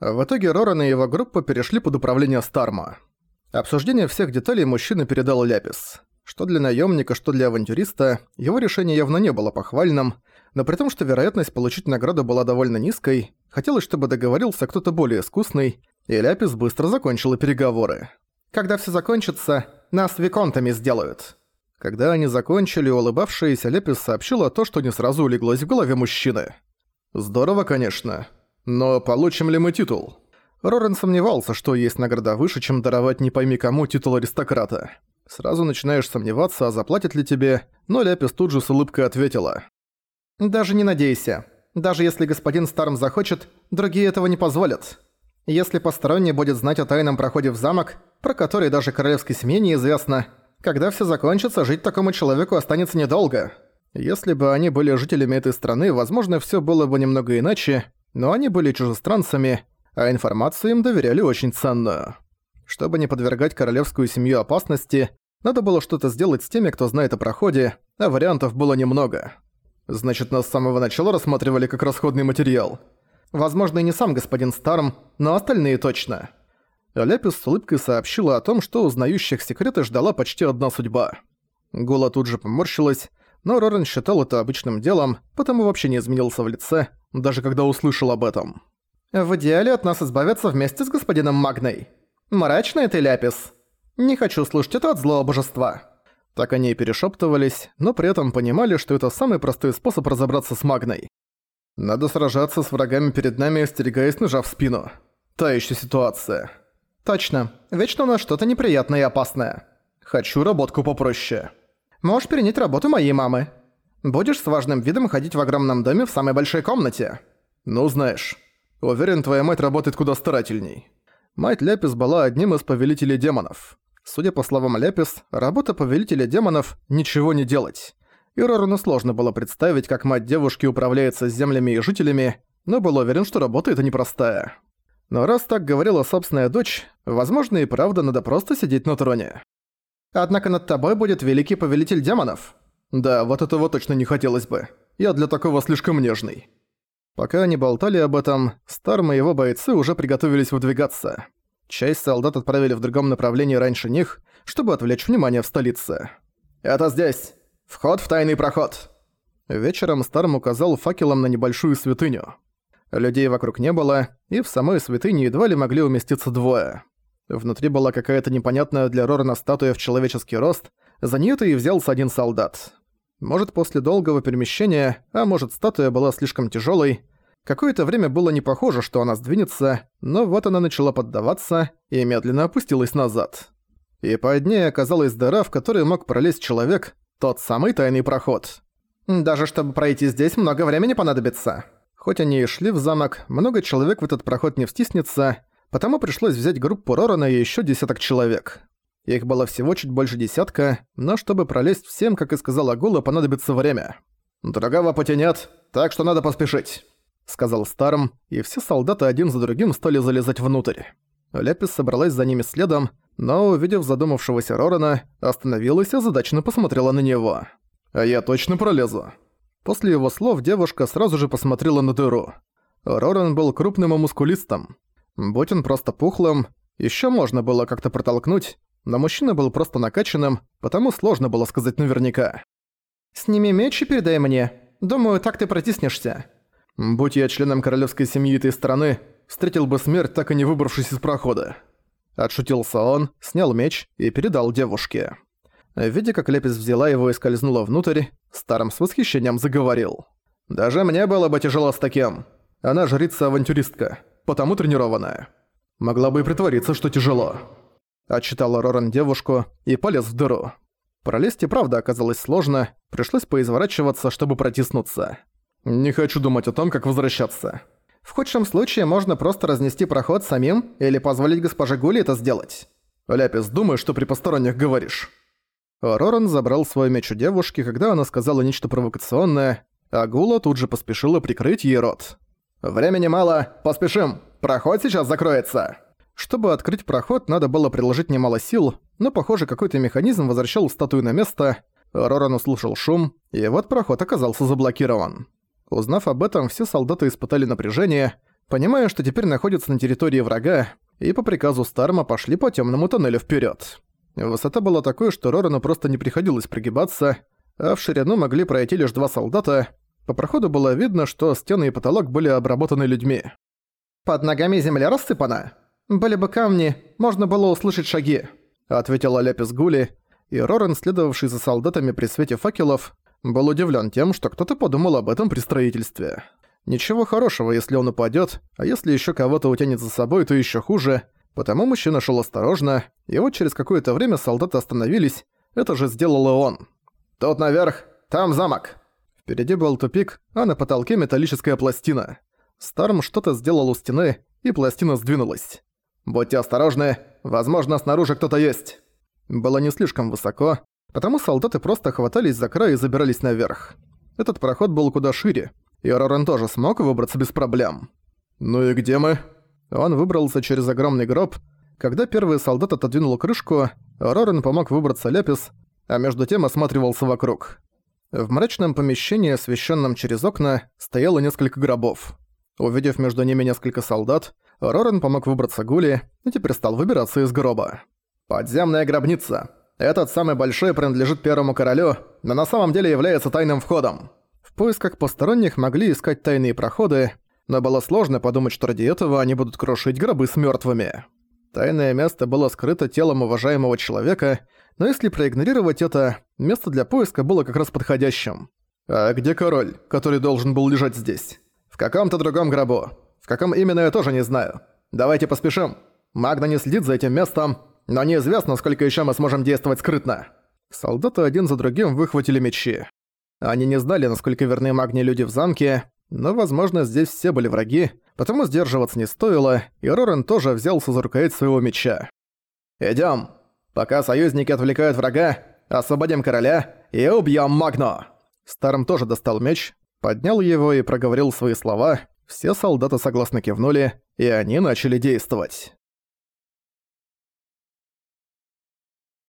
В итоге Роран и его группа перешли под управление Старма. Обсуждение всех деталей мужчина передал Ляпис. Что для наемника, что для авантюриста, его решение явно не было похвальным, но при том, что вероятность получить награду была довольно низкой, хотелось, чтобы договорился кто-то более искусный, и Ляпис быстро закончила переговоры. «Когда все закончится, нас виконтами сделают». Когда они закончили, улыбавшаяся Ляпис сообщила то, что не сразу улеглось в голове мужчины. «Здорово, конечно. Но получим ли мы титул? Рорен сомневался, что есть награда выше, чем даровать не пойми кому титул аристократа. Сразу начинаешь сомневаться, а заплатят ли тебе, но Ляпис тут же с улыбкой ответила. «Даже не надейся. Даже если господин Старм захочет, другие этого не позволят. Если посторонний будет знать о тайном проходе в замок, про который даже королевской семье неизвестно, когда все закончится, жить такому человеку останется недолго. Если бы они были жителями этой страны, возможно, все было бы немного иначе, но они были чужестранцами, а информацию им доверяли очень ценную. Чтобы не подвергать королевскую семью опасности, надо было что-то сделать с теми, кто знает о проходе, а вариантов было немного. Значит, нас с самого начала рассматривали как расходный материал. Возможно, и не сам господин Старм, но остальные точно. Ляпис с улыбкой сообщила о том, что узнающих секреты ждала почти одна судьба. Гула тут же поморщилась, но Рорен считал это обычным делом, потому вообще не изменился в лице, даже когда услышал об этом. «В идеале от нас избавятся вместе с господином Магной. Мрачный ты, Ляпис. Не хочу слушать это от злого божества». Так они и перешептывались, но при этом понимали, что это самый простой способ разобраться с Магной. Надо сражаться с врагами перед нами, остерегаясь ножа в спину. Та еще ситуация. Точно. Вечно у нас что-то неприятное и опасное. Хочу работку попроще. Можешь перенять работу моей мамы. Будешь с важным видом ходить в огромном доме в самой большой комнате. Ну, знаешь. Уверен, твоя мать работает куда старательней. Мать Ляпис была одним из повелителей демонов. Судя по словам Ляпис, работа повелителя демонов – ничего не делать. И Рорану сложно было представить, как мать девушки управляется с землями и жителями, но был уверен, что работа эта непростая. Но раз так говорила собственная дочь, возможно и правда надо просто сидеть на троне. Однако над тобой будет великий повелитель демонов. Да, вот этого точно не хотелось бы. Я для такого слишком нежный. Пока они болтали об этом, Старм и его бойцы уже приготовились выдвигаться. Часть солдат отправили в другом направлении раньше них, чтобы отвлечь внимание в столице. «Это здесь! Вход в тайный проход!» Вечером Старм указал факелом на небольшую святыню. Людей вокруг не было, и в самой святыне едва ли могли уместиться двое. Внутри была какая-то непонятная для Рорана статуя в человеческий рост, за неё-то и взялся один солдат. Может, после долгого перемещения, а может, статуя была слишком тяжелой. Какое-то время было не похоже, что она сдвинется, но вот она начала поддаваться и медленно опустилась назад. И под ней оказалась дыра, в которой мог пролезть человек, тот самый тайный проход. Даже чтобы пройти здесь, много времени понадобится. Хоть они и шли в замок, много человек в этот проход не втиснется, потому пришлось взять группу Рорана и еще десяток человек. Их было всего чуть больше десятка, но чтобы пролезть всем, как и сказала Гула, понадобится время. «Другого пути нет, так что надо поспешить», — сказал Старм, и все солдаты один за другим стали залезать внутрь. Ляпис собралась за ними следом, но, увидев задумавшегося Рорана, остановилась и задачно посмотрела на него. «А я точно пролезу». После его слов девушка сразу же посмотрела на дыру. Роран был крупным и мускулистым. Будь он просто пухлым, еще можно было как-то протолкнуть, но мужчина был просто накачанным, потому сложно было сказать наверняка. «Сними меч и передай мне. Думаю, так ты протиснешься». «Будь я членом королевской семьи этой страны, встретил бы смерть, так и не выбравшись из прохода». Отшутился он, снял меч и передал девушке. Видя, как Лепис взяла его и скользнула внутрь, Старым с восхищением заговорил. «Даже мне было бы тяжело с таким. Она жрица-авантюристка, потому тренированная. Могла бы и притвориться, что тяжело». Отчитала Роран девушку и полез в дыру. Пролезть и правда оказалось сложно, пришлось поизворачиваться, чтобы протиснуться. «Не хочу думать о том, как возвращаться». В худшем случае можно просто разнести проход самим или позволить госпоже Гули это сделать. Ляпис, думай, что при посторонних говоришь. Роран забрал свой меч у девушки, когда она сказала нечто провокационное, а Гула тут же поспешила прикрыть ей рот. «Времени мало, поспешим! Проход сейчас закроется!» Чтобы открыть проход, надо было приложить немало сил, но, похоже, какой-то механизм возвращал статую на место. Роран услышал шум, и вот проход оказался заблокирован. Узнав об этом, все солдаты испытали напряжение, понимая, что теперь находится на территории врага, и по приказу Старма пошли по темному тоннелю вперед. Высота была такой, что Рорану просто не приходилось пригибаться, а в ширину могли пройти лишь два солдата. По проходу было видно, что стены и потолок были обработаны людьми. «Под ногами земля рассыпана. Были бы камни, можно было услышать шаги», — ответила Ляпис Гули, и Роран, следовавший за солдатами при свете факелов, был удивлен тем, что кто-то подумал об этом при строительстве. Ничего хорошего, если он упадет, а если еще кого-то утянет за собой, то еще хуже. Потому мужчина шел осторожно, и вот через какое-то время солдаты остановились. Это же сделал и он. «Тут наверх, там замок!» Впереди был тупик, а на потолке металлическая пластина. Старм что-то сделал у стены, и пластина сдвинулась. «Будьте осторожны, возможно, снаружи кто-то есть!» Было не слишком высоко, потому солдаты просто хватались за край и забирались наверх. Этот проход был куда шире, и Рорен тоже смог выбраться без проблем. «Ну и где мы?» Он выбрался через огромный гроб. Когда первый солдат отодвинул крышку, Рорен помог выбраться Ляпис, а между тем осматривался вокруг. В мрачном помещении, освещенном через окна, стояло несколько гробов. Увидев между ними несколько солдат, Рорен помог выбраться Гули и теперь стал выбираться из гроба. «Подземная гробница. Этот самый большой принадлежит первому королю, но на самом деле является тайным входом. В поисках посторонних могли искать тайные проходы, но было сложно подумать, что ради этого они будут крошить гробы с мёртвыми. Тайное место было скрыто телом уважаемого человека, но если проигнорировать это, место для поиска было как раз подходящим. А где король, который должен был лежать здесь? В каком-то другом гробу. В каком именно я тоже не знаю. Давайте поспешим. Магна не следит за этим местом, но неизвестно, сколько еще мы сможем действовать скрытно. Солдаты один за другим выхватили мечи. Они не знали, насколько верны магни люди в замке, но, возможно, здесь все были враги, потому сдерживаться не стоило, и Рорен тоже взялся за рукоять своего меча. «Идём! Пока союзники отвлекают врага, освободим короля и убьём Магну!» Старм тоже достал меч, поднял его и проговорил свои слова. Все солдаты согласно кивнули, и они начали действовать.